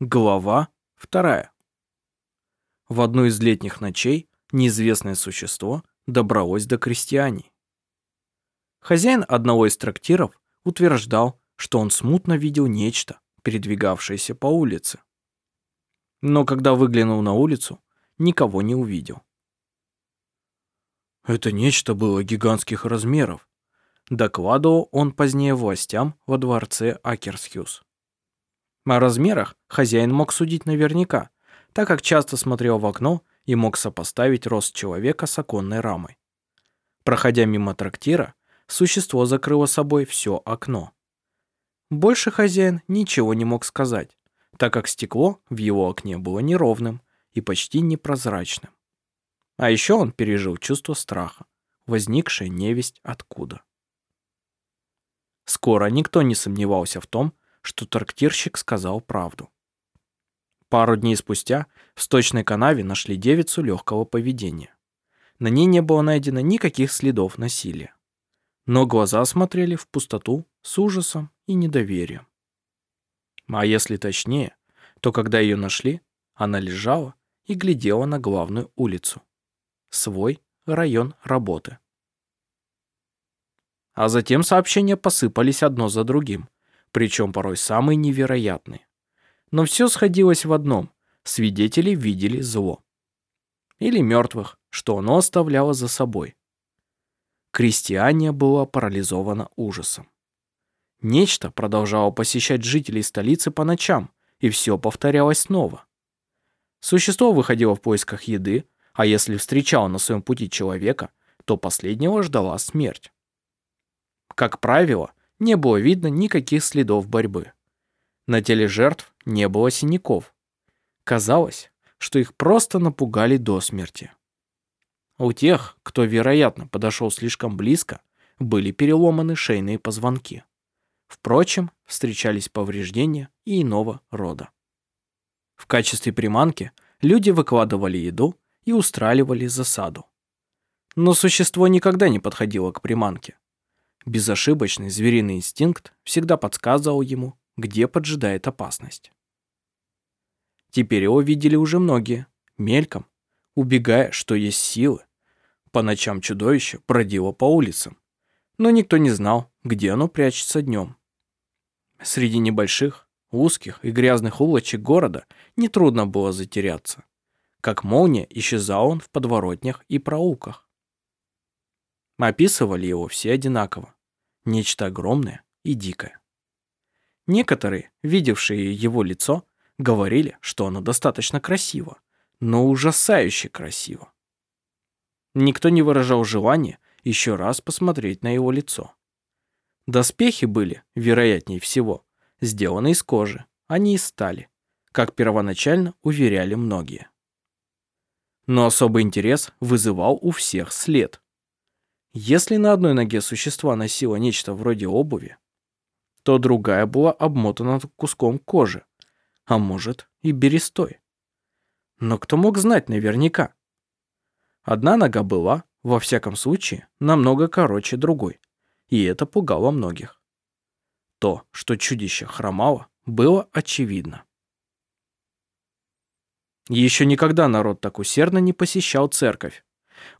Глава вторая. В одну из летних ночей неизвестное существо добралось до крестьяне. Хозяин одного из трактиров утверждал, что он смутно видел нечто, передвигавшееся по улице. Но когда выглянул на улицу, никого не увидел. Это нечто было гигантских размеров, докладывал он позднее властям во дворце Акерсхюз. О размерах хозяин мог судить наверняка, так как часто смотрел в окно и мог сопоставить рост человека с оконной рамой. Проходя мимо трактира, существо закрыло собой все окно. Больше хозяин ничего не мог сказать, так как стекло в его окне было неровным и почти непрозрачным. А еще он пережил чувство страха, возникшее невесть откуда. Скоро никто не сомневался в том, что трактирщик сказал правду. Пару дней спустя в сточной канаве нашли девицу легкого поведения. На ней не было найдено никаких следов насилия. Но глаза смотрели в пустоту с ужасом и недоверием. А если точнее, то когда ее нашли, она лежала и глядела на главную улицу. Свой район работы. А затем сообщения посыпались одно за другим, причем порой самые невероятные. Но все сходилось в одном – свидетели видели зло. Или мертвых, что оно оставляло за собой. Крестьяне было парализовано ужасом. Нечто продолжало посещать жителей столицы по ночам, и все повторялось снова. Существо выходило в поисках еды, а если встречало на своем пути человека, то последнего ждала смерть. Как правило, не было видно никаких следов борьбы. На теле жертв не было синяков. Казалось, что их просто напугали до смерти. У тех, кто, вероятно, подошел слишком близко, были переломаны шейные позвонки. Впрочем, встречались повреждения и иного рода. В качестве приманки люди выкладывали еду и устраивали засаду. Но существо никогда не подходило к приманке. Безошибочный звериный инстинкт всегда подсказывал ему, где поджидает опасность. Теперь его видели уже многие, мельком, убегая, что есть силы. По ночам чудовище бродило по улицам, но никто не знал, где оно прячется днем. Среди небольших, узких и грязных улочек города нетрудно было затеряться. Как молния исчезал он в подворотнях и проулках. Описывали его все одинаково нечто огромное и дикое. Некоторые, видевшие его лицо, говорили, что оно достаточно красиво, но ужасающе красиво. Никто не выражал желания еще раз посмотреть на его лицо. Доспехи были, вероятнее всего, сделаны из кожи, а не из стали, как первоначально уверяли многие. Но особый интерес вызывал у всех след, если на одной ноге существа носило нечто вроде обуви, то другая была обмотана куском кожи, а может и берестой. Но кто мог знать наверняка? Одна нога была, во всяком случае, намного короче другой, и это пугало многих. То, что чудище хромало, было очевидно. Еще никогда народ так усердно не посещал церковь,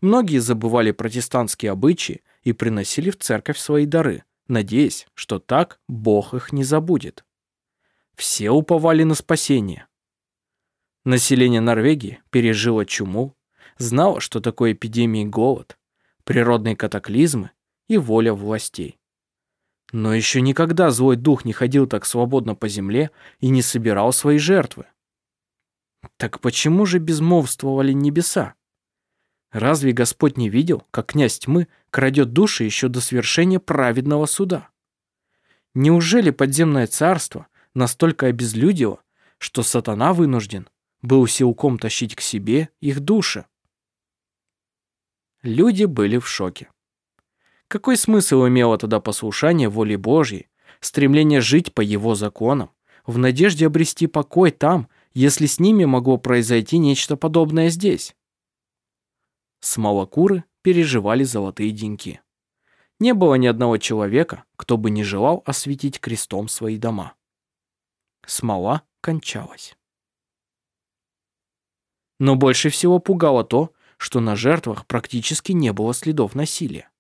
Многие забывали протестантские обычаи и приносили в церковь свои дары, надеясь, что так Бог их не забудет. Все уповали на спасение. Население Норвегии пережило чуму, знало, что такое эпидемии голод, природные катаклизмы и воля властей. Но еще никогда злой дух не ходил так свободно по земле и не собирал свои жертвы. Так почему же безмолвствовали небеса? Разве Господь не видел, как князь тьмы крадет души еще до свершения праведного суда? Неужели подземное царство настолько обезлюдило, что сатана вынужден был силком тащить к себе их души? Люди были в шоке. Какой смысл имело тогда послушание воле Божьей, стремление жить по его законам, в надежде обрести покой там, если с ними могло произойти нечто подобное здесь? Смолокуры переживали золотые деньки. Не было ни одного человека, кто бы не желал осветить крестом свои дома. Смола кончалась. Но больше всего пугало то, что на жертвах практически не было следов насилия.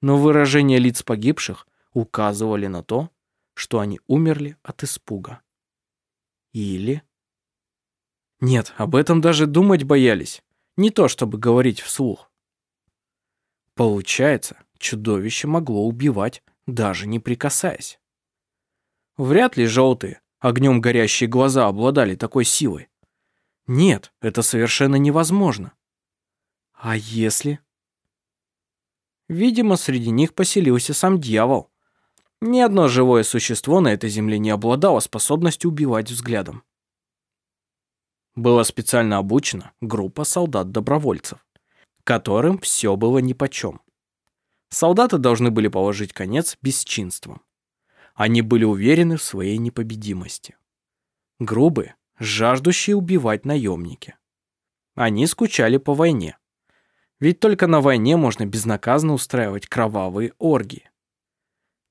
Но выражения лиц погибших указывали на то, что они умерли от испуга. Или... Нет, об этом даже думать боялись, не то чтобы говорить вслух. Получается, чудовище могло убивать, даже не прикасаясь. Вряд ли желтые, огнем горящие глаза обладали такой силой. Нет, это совершенно невозможно. А если... Видимо, среди них поселился сам дьявол. Ни одно живое существо на этой земле не обладало способностью убивать взглядом. Была специально обучена группа солдат-добровольцев, которым все было нипочем. Солдаты должны были положить конец бесчинствам. Они были уверены в своей непобедимости. Грубые, жаждущие убивать наемники. Они скучали по войне. Ведь только на войне можно безнаказанно устраивать кровавые оргии.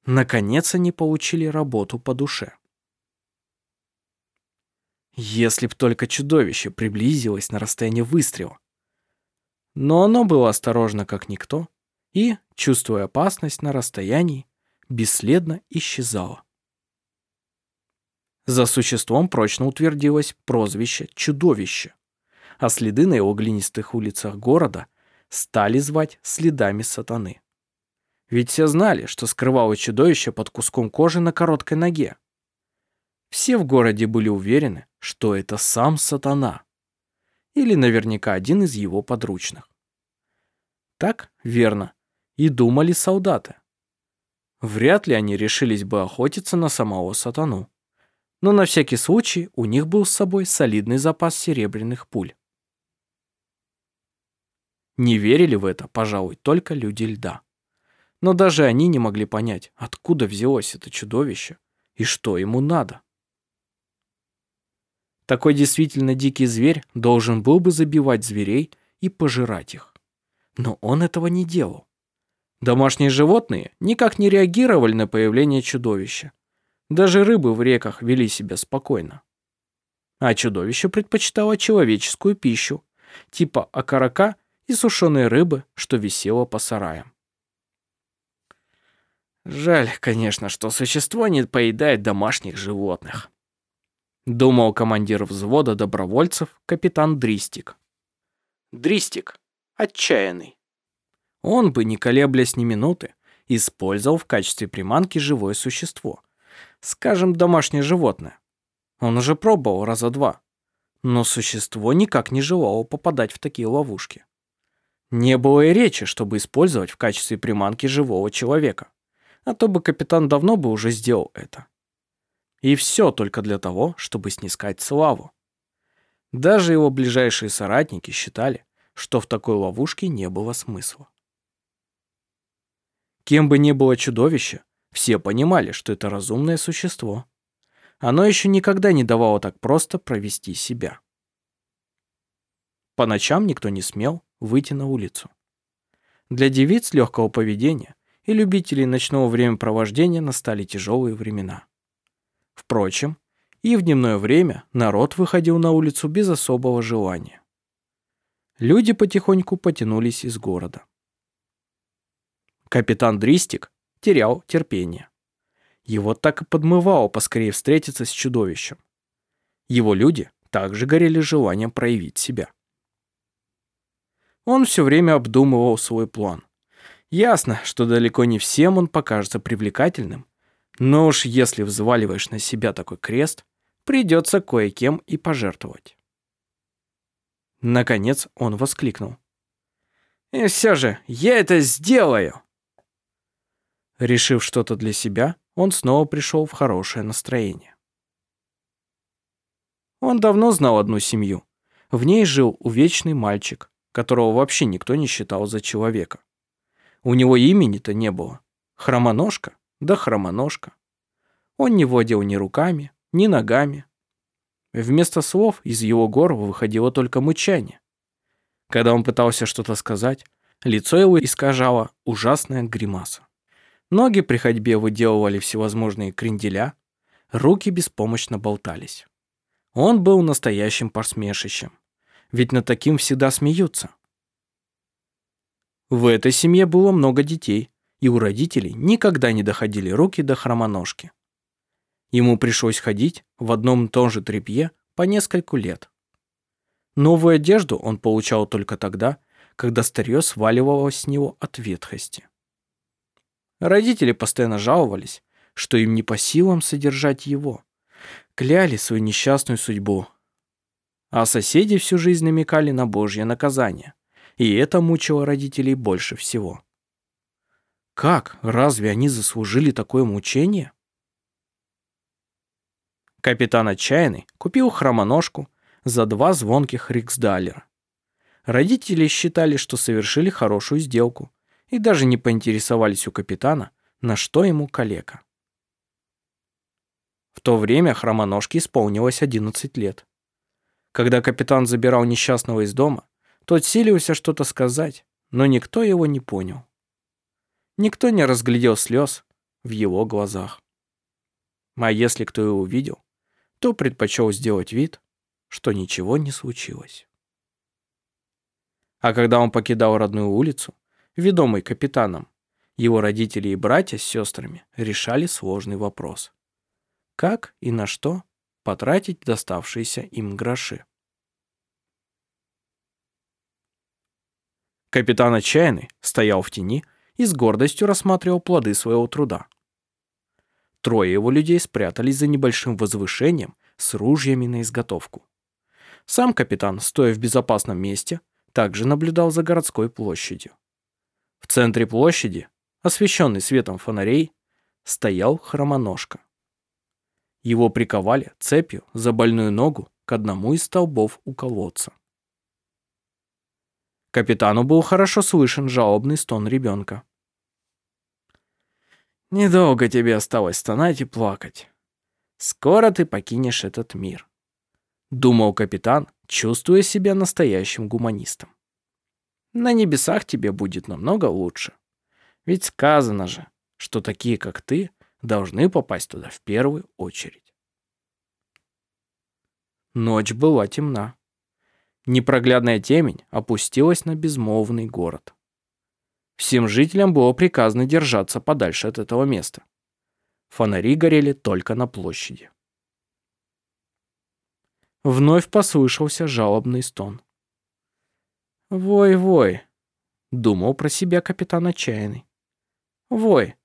Наконец они получили работу по душе. Если б только чудовище приблизилось на расстояние выстрела. Но оно было осторожно, как никто, и, чувствуя опасность на расстоянии, бесследно исчезало. За существом прочно утвердилось прозвище «чудовище», а следы на его глинистых улицах города стали звать следами сатаны. Ведь все знали, что скрывало чудовище под куском кожи на короткой ноге. Все в городе были уверены, что это сам сатана. Или наверняка один из его подручных. Так, верно, и думали солдаты. Вряд ли они решились бы охотиться на самого сатану но на всякий случай у них был с собой солидный запас серебряных пуль. Не верили в это, пожалуй, только люди льда. Но даже они не могли понять, откуда взялось это чудовище и что ему надо. Такой действительно дикий зверь должен был бы забивать зверей и пожирать их. Но он этого не делал. Домашние животные никак не реагировали на появление чудовища, даже рыбы в реках вели себя спокойно. А чудовище предпочитало человеческую пищу, типа окорока и сушеной рыбы, что висело по сараям. Жаль, конечно, что существо не поедает домашних животных. Думал командир взвода добровольцев, капитан Дристик. Дристик, отчаянный. Он бы, не колеблясь ни минуты, использовал в качестве приманки живое существо, скажем, домашнее животное. Он уже пробовал раза два, но существо никак не желало попадать в такие ловушки. Не было и речи, чтобы использовать в качестве приманки живого человека, а то бы капитан давно бы уже сделал это. И все только для того, чтобы снискать славу. Даже его ближайшие соратники считали, что в такой ловушке не было смысла. Кем бы ни было чудовище, все понимали, что это разумное существо. Оно еще никогда не давало так просто провести себя. По ночам никто не смел выйти на улицу. Для девиц легкого поведения и любителей ночного времяпровождения настали тяжелые времена. Впрочем, и в дневное время народ выходил на улицу без особого желания. Люди потихоньку потянулись из города. Капитан Дристик терял терпение. Его так и подмывало поскорее встретиться с чудовищем. Его люди также горели желанием проявить себя. Он все время обдумывал свой план. Ясно, что далеко не всем он покажется привлекательным, но уж если взваливаешь на себя такой крест, придется кое-кем и пожертвовать. Наконец он воскликнул. «И все же, я это сделаю!» Решив что-то для себя, он снова пришел в хорошее настроение. Он давно знал одну семью. В ней жил увечный мальчик, которого вообще никто не считал за человека. У него имени-то не было. Хромоножка, да хромоножка. Он не водил ни руками, ни ногами. Вместо слов из его горла выходило только мычание. Когда он пытался что-то сказать, лицо его искажало ужасная гримаса. Ноги при ходьбе выделывали всевозможные кренделя, руки беспомощно болтались. Он был настоящим посмешищем, ведь над таким всегда смеются. В этой семье было много детей, и у родителей никогда не доходили руки до хромоножки. Ему пришлось ходить в одном и том же тряпье по нескольку лет. Новую одежду он получал только тогда, когда старье сваливалось с него от ветхости. Родители постоянно жаловались, что им не по силам содержать его. Кляли свою несчастную судьбу. А соседи всю жизнь намекали на Божье наказание. И это мучило родителей больше всего. Как? Разве они заслужили такое мучение? Капитан Отчаянный купил хромоножку за два звонких риксдалера. Родители считали, что совершили хорошую сделку, и даже не поинтересовались у капитана, на что ему калека. В то время хромоножке исполнилось 11 лет. Когда капитан забирал несчастного из дома, тот силился что-то сказать, но никто его не понял. Никто не разглядел слез в его глазах. А если кто и увидел, то предпочел сделать вид, что ничего не случилось. А когда он покидал родную улицу, ведомый капитаном, его родители и братья с сестрами решали сложный вопрос. Как и на что потратить доставшиеся им гроши? Капитан отчаянный стоял в тени и с гордостью рассматривал плоды своего труда. Трое его людей спрятались за небольшим возвышением с ружьями на изготовку. Сам капитан, стоя в безопасном месте, также наблюдал за городской площадью. В центре площади, освещенный светом фонарей, стоял хромоножка. Его приковали цепью за больную ногу к одному из столбов у колодца. Капитану был хорошо слышен жалобный стон ребенка. «Недолго тебе осталось стонать и плакать. Скоро ты покинешь этот мир», — думал капитан, чувствуя себя настоящим гуманистом. На небесах тебе будет намного лучше. Ведь сказано же, что такие, как ты, должны попасть туда в первую очередь. Ночь была темна. Непроглядная темень опустилась на безмолвный город. Всем жителям было приказано держаться подальше от этого места. Фонари горели только на площади. Вновь послышался жалобный стон. «Вой-вой», — думал про себя капитан отчаянный. «Вой.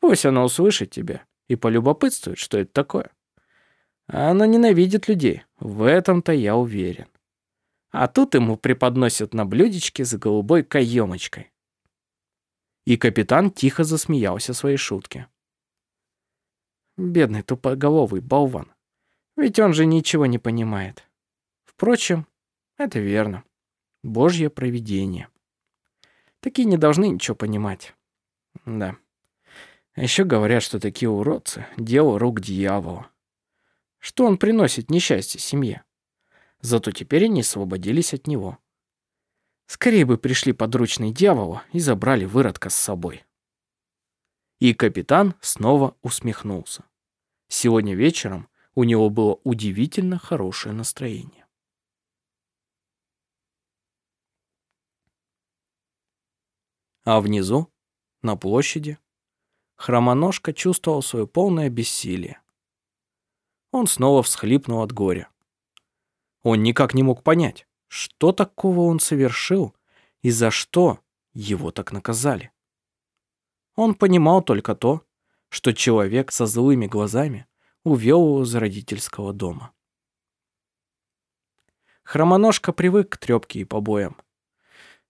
Пусть она услышит тебя и полюбопытствует, что это такое. Она ненавидит людей, в этом-то я уверен. А тут ему преподносят на блюдечке с голубой каемочкой». И капитан тихо засмеялся своей шутке. Бедный тупоголовый болван. Ведь он же ничего не понимает. Впрочем, это верно. Божье провидение. Такие не должны ничего понимать. Да. А еще говорят, что такие уродцы — дело рук дьявола. Что он приносит несчастье семье? Зато теперь они освободились от него. Скорее бы пришли подручные дьявола и забрали выродка с собой. И капитан снова усмехнулся. Сегодня вечером у него было удивительно хорошее настроение. А внизу, на площади, хромоножка чувствовал свое полное бессилие. Он снова всхлипнул от горя. Он никак не мог понять, что такого он совершил и за что его так наказали. Он понимал только то, что человек со злыми глазами увел его из родительского дома. Хромоножка привык к трёпке и побоям.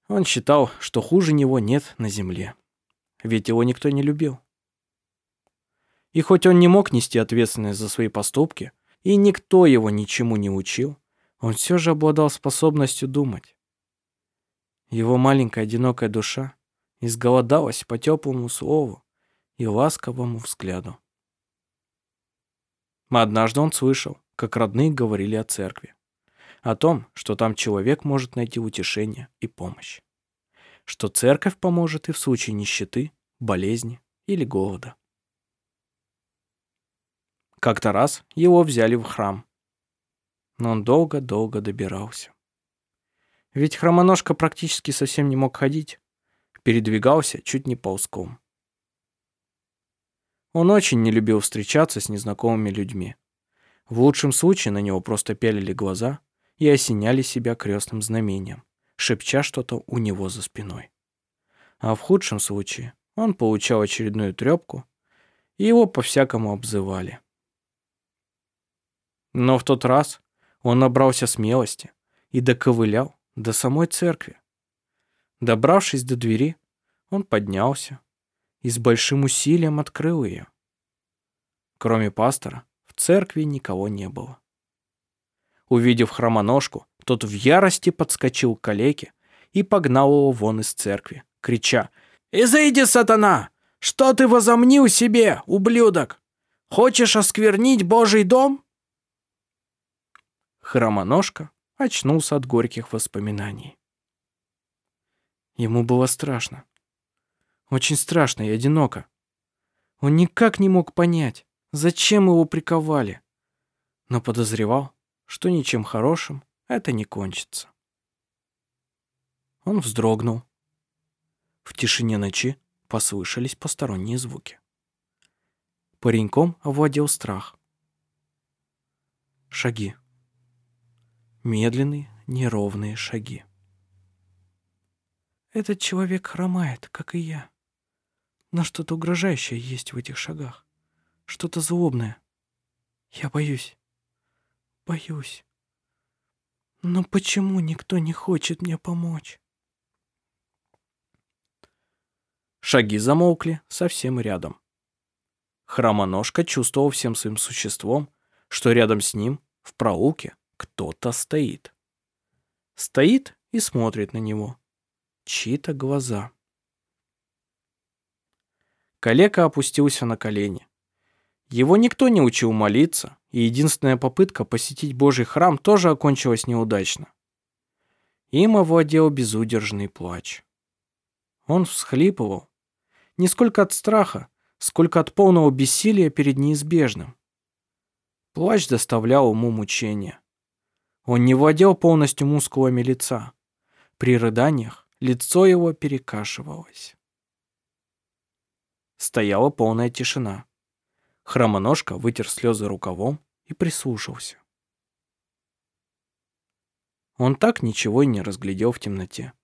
Он считал, что хуже него нет на земле. Ведь его никто не любил. И хоть он не мог нести ответственность за свои поступки, и никто его ничему не учил, он все же обладал способностью думать. Его маленькая одинокая душа изголодалась по теплому слову и ласковому взгляду. Однажды он слышал, как родные говорили о церкви о том, что там человек может найти утешение и помощь. Что церковь поможет и в случае нищеты, болезни или голода. Как-то раз его взяли в храм. Но он долго-долго добирался. Ведь хромоножка практически совсем не мог ходить. Передвигался чуть не ползком. Он очень не любил встречаться с незнакомыми людьми. В лучшем случае на него просто пялили глаза и осеняли себя крестным знамением, шепча что-то у него за спиной. А в худшем случае он получал очередную трёпку, и его по-всякому обзывали. Но в тот раз он набрался смелости и доковылял до самой церкви. Добравшись до двери, он поднялся и с большим усилием открыл ее. Кроме пастора, в церкви никого не было. Увидев хромоножку, тот в ярости подскочил к калеке и погнал его вон из церкви, крича «Изыди, сатана! Что ты возомнил себе, ублюдок? Хочешь осквернить Божий дом?» Хромоножка очнулся от горьких воспоминаний. Ему было страшно. Очень страшно и одиноко. Он никак не мог понять, зачем его приковали, но подозревал, что ничем хорошим это не кончится. Он вздрогнул. В тишине ночи послышались посторонние звуки. Пареньком овладел страх. Шаги. Медленные, неровные шаги. Этот человек хромает, как и я. Но что-то угрожающее есть в этих шагах. Что-то злобное. Я боюсь. Боюсь. Но почему никто не хочет мне помочь? Шаги замолкли совсем рядом. Хромоножка чувствовал всем своим существом, что рядом с ним, в проулке, кто-то стоит. Стоит и смотрит на него чьи-то глаза. Калека опустился на колени. Его никто не учил молиться, и единственная попытка посетить Божий храм тоже окончилась неудачно. Им овладел безудержный плач. Он всхлипывал, не сколько от страха, сколько от полного бессилия перед неизбежным. Плач доставлял ему мучения. Он не владел полностью мускулами лица. При рыданиях Лицо его перекашивалось. Стояла полная тишина. Хромоножка вытер слезы рукавом и прислушался. Он так ничего и не разглядел в темноте.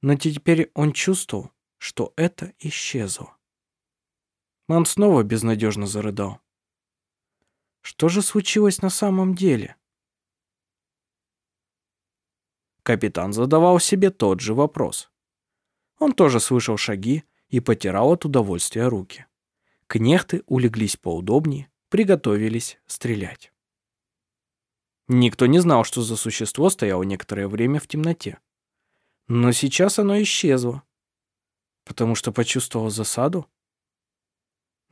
Но теперь он чувствовал, что это исчезло. Он снова безнадежно зарыдал. Что же случилось на самом деле? Капитан задавал себе тот же вопрос. Он тоже слышал шаги и потирал от удовольствия руки. Кнехты улеглись поудобнее, приготовились стрелять. Никто не знал, что за существо стояло некоторое время в темноте. Но сейчас оно исчезло. Потому что почувствовало засаду?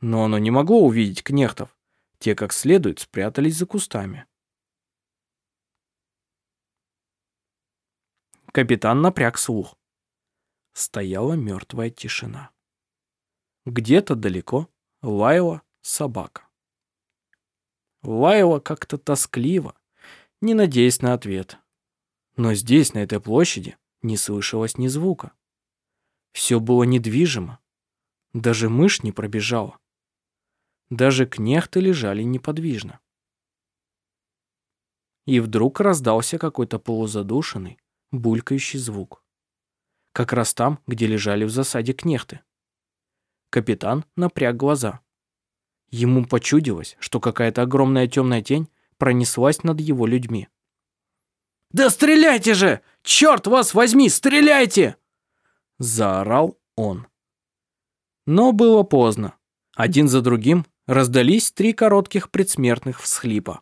Но оно не могло увидеть кнехтов. Те как следует спрятались за кустами. Капитан напряг слух. Стояла мертвая тишина. Где-то далеко лаяла собака. Лаяла как-то тоскливо, не надеясь на ответ. Но здесь, на этой площади, не слышалось ни звука. Все было недвижимо. Даже мышь не пробежала. Даже кнехты лежали неподвижно. И вдруг раздался какой-то полузадушенный, булькающий звук. Как раз там, где лежали в засаде кнехты. Капитан напряг глаза. Ему почудилось, что какая-то огромная темная тень пронеслась над его людьми. «Да стреляйте же! Черт вас возьми, стреляйте!» Заорал он. Но было поздно. Один за другим раздались три коротких предсмертных всхлипа.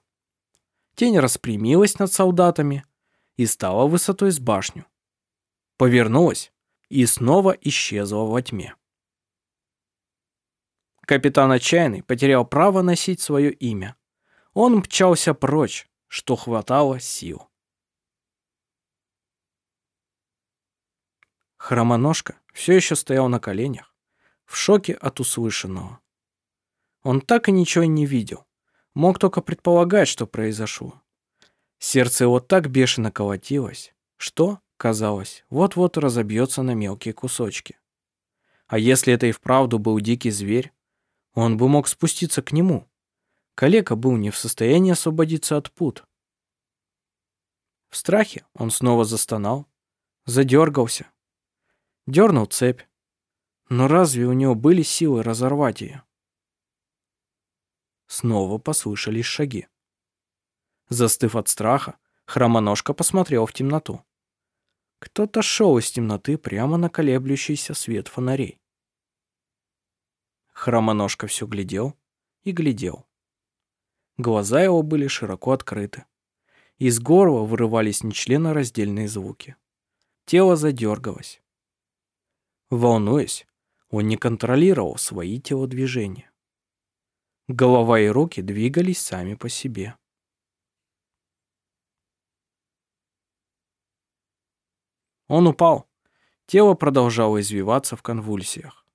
Тень распрямилась над солдатами, и стала высотой с башню. Повернулась и снова исчезла во тьме. Капитан Отчаянный потерял право носить свое имя. Он мчался прочь, что хватало сил. Хромоножка все еще стоял на коленях, в шоке от услышанного. Он так и ничего не видел, мог только предполагать, что произошло. Сердце его так бешено колотилось, что, казалось, вот-вот разобьется на мелкие кусочки. А если это и вправду был дикий зверь, он бы мог спуститься к нему. Калека был не в состоянии освободиться от пут. В страхе он снова застонал, задергался, дернул цепь. Но разве у него были силы разорвать ее? Снова послышались шаги. Застыв от страха, хромоножка посмотрел в темноту. Кто-то шел из темноты прямо на колеблющийся свет фонарей. Хромоножка все глядел и глядел. Глаза его были широко открыты. Из горла вырывались нечленораздельные звуки. Тело задергалось. Волнуясь, он не контролировал свои телодвижения. Голова и руки двигались сами по себе. Он упал. Тело продолжало извиваться в конвульсиях.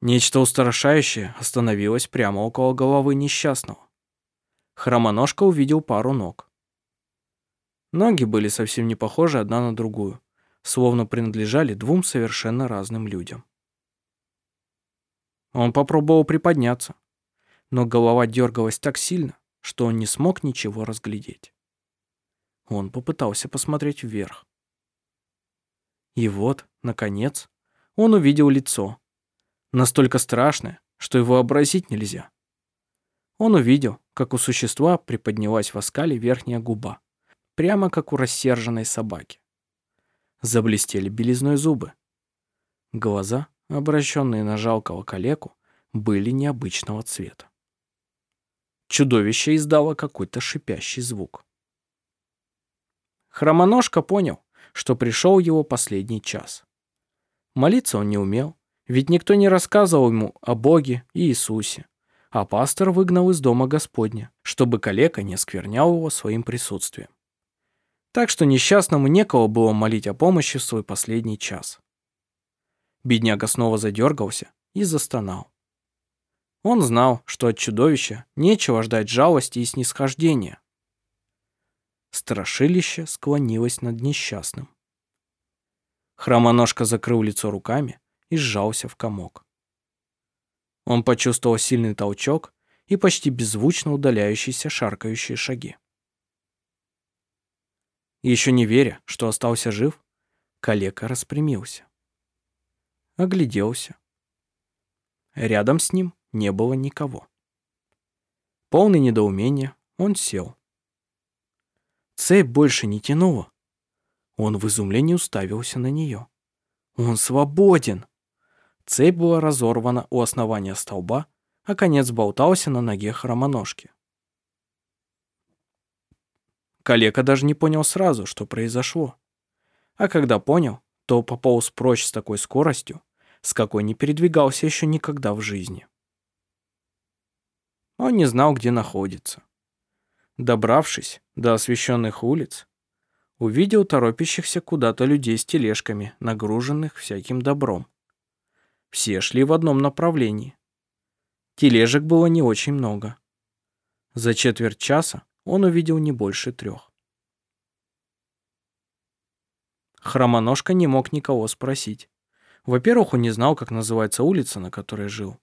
Нечто устрашающее остановилось прямо около головы несчастного. Хромоножка увидел пару ног. Ноги были совсем не похожи одна на другую, словно принадлежали двум совершенно разным людям. Он попробовал приподняться, но голова дергалась так сильно, что он не смог ничего разглядеть. Он попытался посмотреть вверх. И вот, наконец, он увидел лицо. Настолько страшное, что и вообразить нельзя. Он увидел, как у существа приподнялась в оскале верхняя губа, прямо как у рассерженной собаки. Заблестели белизной зубы. Глаза обращенные на жалкого калеку, были необычного цвета. Чудовище издало какой-то шипящий звук. Хромоножка понял, что пришел его последний час. Молиться он не умел, ведь никто не рассказывал ему о Боге и Иисусе, а пастор выгнал из дома Господня, чтобы калека не сквернял его своим присутствием. Так что несчастному некого было молить о помощи в свой последний час. Бедняга снова задергался и застонал. Он знал, что от чудовища нечего ждать жалости и снисхождения. Страшилище склонилось над несчастным. Хромоножка закрыл лицо руками и сжался в комок. Он почувствовал сильный толчок и почти беззвучно удаляющиеся шаркающие шаги. Еще не веря, что остался жив, калека распрямился огляделся. Рядом с ним не было никого. Полный недоумения, он сел. Цепь больше не тянула. Он в изумлении уставился на нее. Он свободен. Цепь была разорвана у основания столба, а конец болтался на ноге хромоножки. Калека даже не понял сразу, что произошло. А когда понял, то пополз прочь с такой скоростью, с какой не передвигался еще никогда в жизни. Он не знал, где находится. Добравшись до освещенных улиц, увидел торопящихся куда-то людей с тележками, нагруженных всяким добром. Все шли в одном направлении. Тележек было не очень много. За четверть часа он увидел не больше трех. Хромоножка не мог никого спросить. Во-первых, он не знал, как называется улица, на которой жил.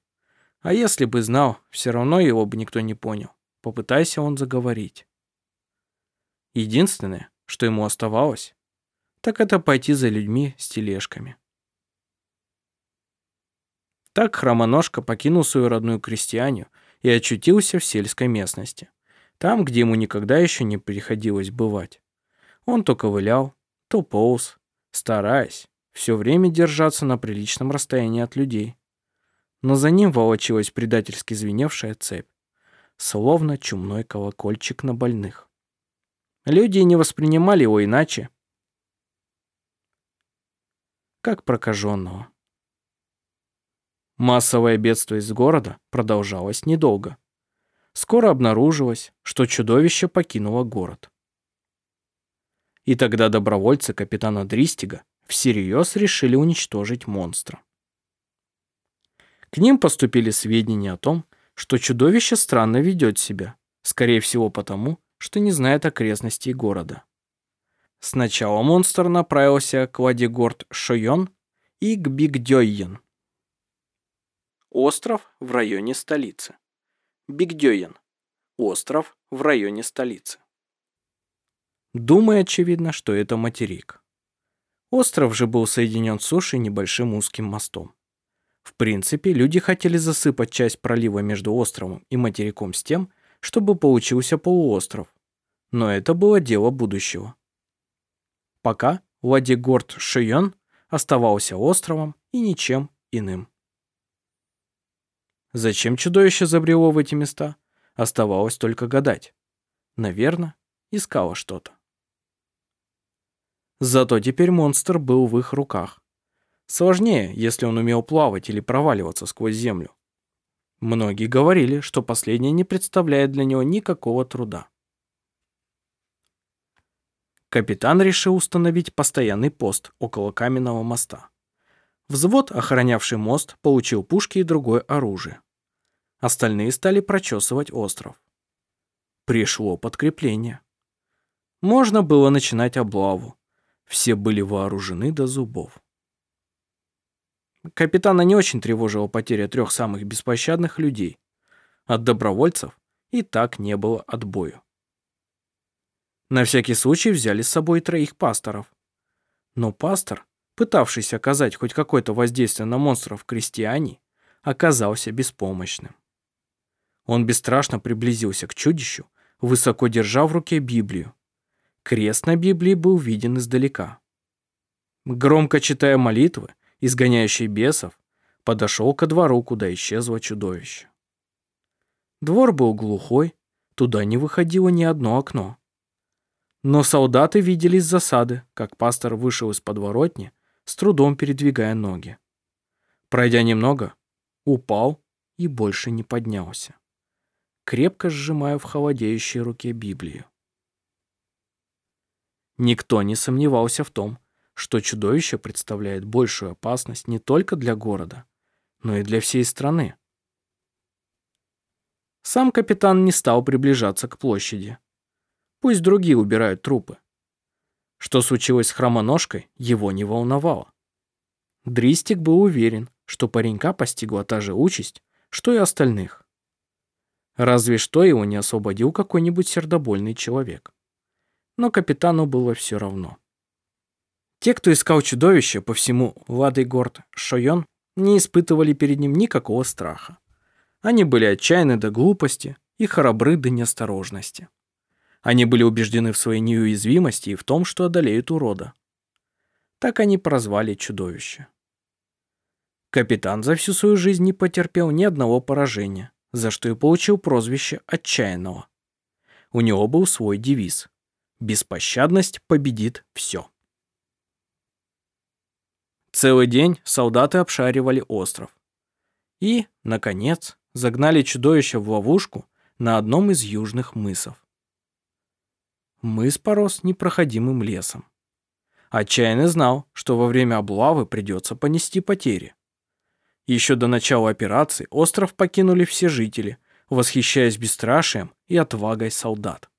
А если бы знал, все равно его бы никто не понял. Попытайся он заговорить. Единственное, что ему оставалось, так это пойти за людьми с тележками. Так хромоножка покинул свою родную крестьянию и очутился в сельской местности, там, где ему никогда еще не приходилось бывать. Он то ковылял, то полз, стараясь, все время держаться на приличном расстоянии от людей. Но за ним волочилась предательски звеневшая цепь, словно чумной колокольчик на больных. Люди не воспринимали его иначе, как прокаженного. Массовое бедствие из города продолжалось недолго. Скоро обнаружилось, что чудовище покинуло город. И тогда добровольцы капитана Дристига всерьез решили уничтожить монстра. К ним поступили сведения о том, что чудовище странно ведет себя, скорее всего потому, что не знает окрестностей города. Сначала монстр направился к Ладигорд Шойон и к Бигдёйен. Остров в районе столицы. Бигдёйен. Остров в районе столицы. Думая, очевидно, что это материк. Остров же был соединен сушей небольшим узким мостом. В принципе, люди хотели засыпать часть пролива между островом и материком с тем, чтобы получился полуостров. Но это было дело будущего. Пока Ладигорд Шион оставался островом и ничем иным. Зачем чудовище забрело в эти места, оставалось только гадать. Наверное, искало что-то. Зато теперь монстр был в их руках. Сложнее, если он умел плавать или проваливаться сквозь землю. Многие говорили, что последнее не представляет для него никакого труда. Капитан решил установить постоянный пост около каменного моста. Взвод, охранявший мост, получил пушки и другое оружие. Остальные стали прочесывать остров. Пришло подкрепление. Можно было начинать облаву. Все были вооружены до зубов. Капитана не очень тревожила потеря трех самых беспощадных людей. От добровольцев и так не было отбою. На всякий случай взяли с собой троих пасторов. Но пастор, пытавшийся оказать хоть какое-то воздействие на монстров крестьяне, оказался беспомощным. Он бесстрашно приблизился к чудищу, высоко держа в руке Библию, Крест на Библии был виден издалека. Громко читая молитвы, изгоняющие бесов, подошел ко двору, куда исчезло чудовище. Двор был глухой, туда не выходило ни одно окно. Но солдаты видели из засады, как пастор вышел из подворотни, с трудом передвигая ноги. Пройдя немного, упал и больше не поднялся, крепко сжимая в холодеющей руке Библию. Никто не сомневался в том, что чудовище представляет большую опасность не только для города, но и для всей страны. Сам капитан не стал приближаться к площади. Пусть другие убирают трупы. Что случилось с хромоножкой, его не волновало. Дристик был уверен, что паренька постигла та же участь, что и остальных. Разве что его не освободил какой-нибудь сердобольный человек но капитану было все равно. Те, кто искал чудовище по всему Ладыгорд Шойон, не испытывали перед ним никакого страха. Они были отчаянны до глупости и храбры до неосторожности. Они были убеждены в своей неуязвимости и в том, что одолеют урода. Так они прозвали чудовище. Капитан за всю свою жизнь не потерпел ни одного поражения, за что и получил прозвище «отчаянного». У него был свой девиз Беспощадность победит все. Целый день солдаты обшаривали остров. И, наконец, загнали чудовище в ловушку на одном из южных мысов. Мыс порос непроходимым лесом. Отчаянный знал, что во время облавы придется понести потери. Еще до начала операции остров покинули все жители, восхищаясь бесстрашием и отвагой солдат.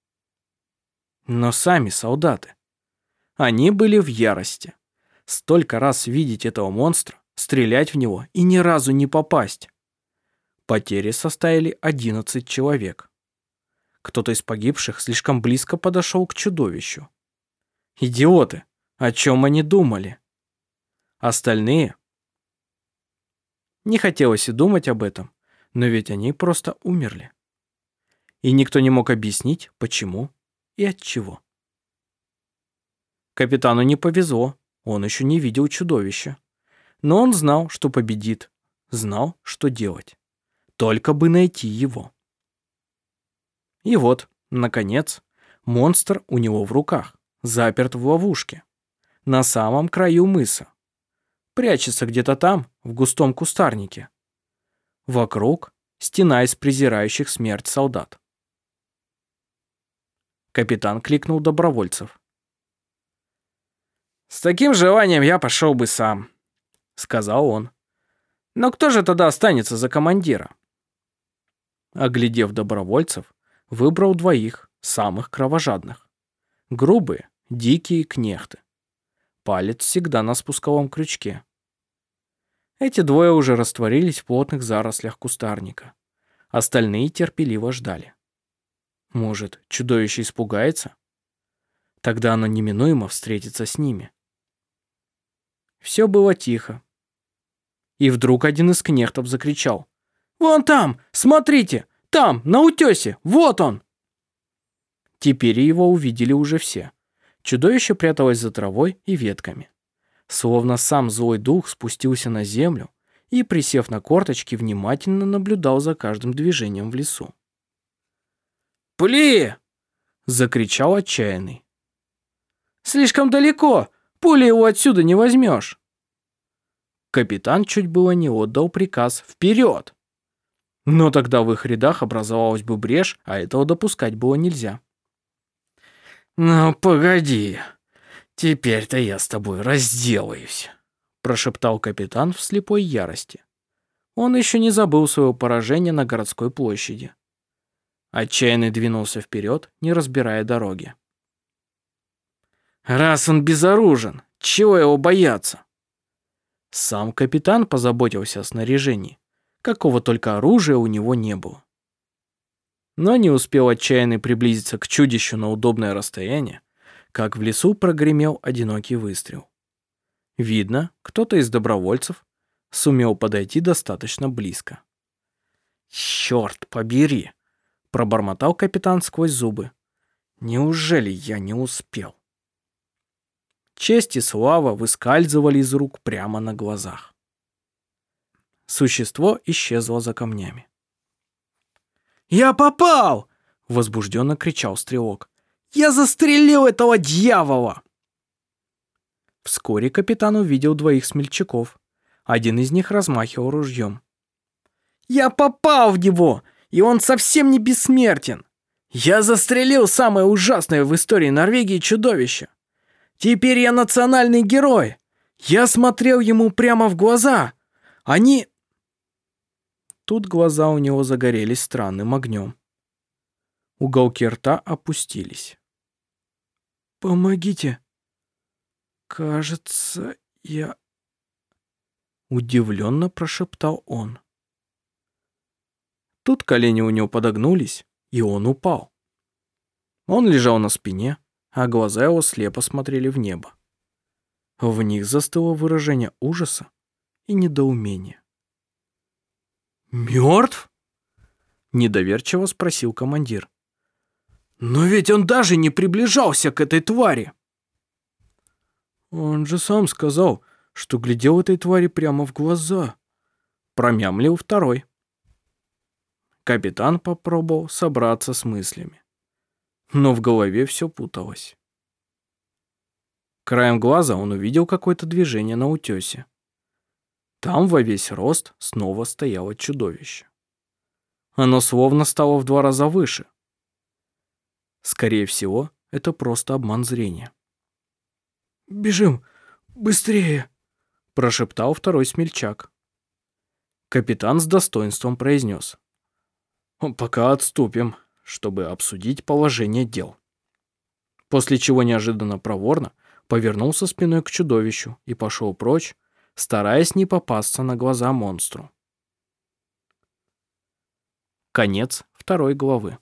Но сами солдаты. Они были в ярости. Столько раз видеть этого монстра, стрелять в него и ни разу не попасть. Потери составили 11 человек. Кто-то из погибших слишком близко подошел к чудовищу. Идиоты! О чем они думали? Остальные? Не хотелось и думать об этом, но ведь они просто умерли. И никто не мог объяснить, почему и от чего. Капитану не повезло, он еще не видел чудовища. Но он знал, что победит, знал, что делать. Только бы найти его. И вот, наконец, монстр у него в руках, заперт в ловушке, на самом краю мыса. Прячется где-то там, в густом кустарнике. Вокруг стена из презирающих смерть солдат. Капитан кликнул добровольцев. «С таким желанием я пошел бы сам», — сказал он. «Но кто же тогда останется за командира?» Оглядев добровольцев, выбрал двоих самых кровожадных. Грубые, дикие кнехты. Палец всегда на спусковом крючке. Эти двое уже растворились в плотных зарослях кустарника. Остальные терпеливо ждали. Может, чудовище испугается? Тогда оно неминуемо встретится с ними. Все было тихо. И вдруг один из кнехтов закричал. «Вон там! Смотрите! Там, на утесе! Вот он!» Теперь его увидели уже все. Чудовище пряталось за травой и ветками. Словно сам злой дух спустился на землю и, присев на корточки, внимательно наблюдал за каждым движением в лесу. «Пли!» — закричал отчаянный. «Слишком далеко! Пули его отсюда не возьмешь!» Капитан чуть было не отдал приказ «Вперед!» Но тогда в их рядах образовалась бы брешь, а этого допускать было нельзя. «Ну, погоди, теперь-то я с тобой разделаюсь», прошептал капитан в слепой ярости. Он еще не забыл своего поражения на городской площади. Отчаянный двинулся вперед, не разбирая дороги. «Раз он безоружен, чего его бояться?» Сам капитан позаботился о снаряжении. Какого только оружия у него не было. Но не успел отчаянный приблизиться к чудищу на удобное расстояние, как в лесу прогремел одинокий выстрел. Видно, кто-то из добровольцев сумел подойти достаточно близко. «Черт побери!» – пробормотал капитан сквозь зубы. «Неужели я не успел?» Честь и слава выскальзывали из рук прямо на глазах. Существо исчезло за камнями. «Я попал!» – возбужденно кричал стрелок. «Я застрелил этого дьявола!» Вскоре капитан увидел двоих смельчаков. Один из них размахивал ружьем. «Я попал в него, и он совсем не бессмертен! Я застрелил самое ужасное в истории Норвегии чудовище! Теперь я национальный герой! Я смотрел ему прямо в глаза! Они...» Тут глаза у него загорелись странным огнем. Уголки рта опустились. «Помогите!» «Кажется, я...» Удивленно прошептал он. Тут колени у него подогнулись, и он упал. Он лежал на спине, а глаза его слепо смотрели в небо. В них застыло выражение ужаса и недоумения. «Мертв?» — недоверчиво спросил командир. «Но ведь он даже не приближался к этой твари!» «Он же сам сказал, что глядел этой твари прямо в глаза», — промямлил второй. Капитан попробовал собраться с мыслями, но в голове все путалось. Краем глаза он увидел какое-то движение на утесе. Там во весь рост снова стояло чудовище. Оно словно стало в два раза выше. Скорее всего, это просто обман зрения. «Бежим! Быстрее!» – прошептал второй смельчак. Капитан с достоинством произнес. «Пока отступим, чтобы обсудить положение дел». После чего неожиданно проворно повернулся спиной к чудовищу и пошел прочь, стараясь не попасться на глаза монстру. Конец второй главы.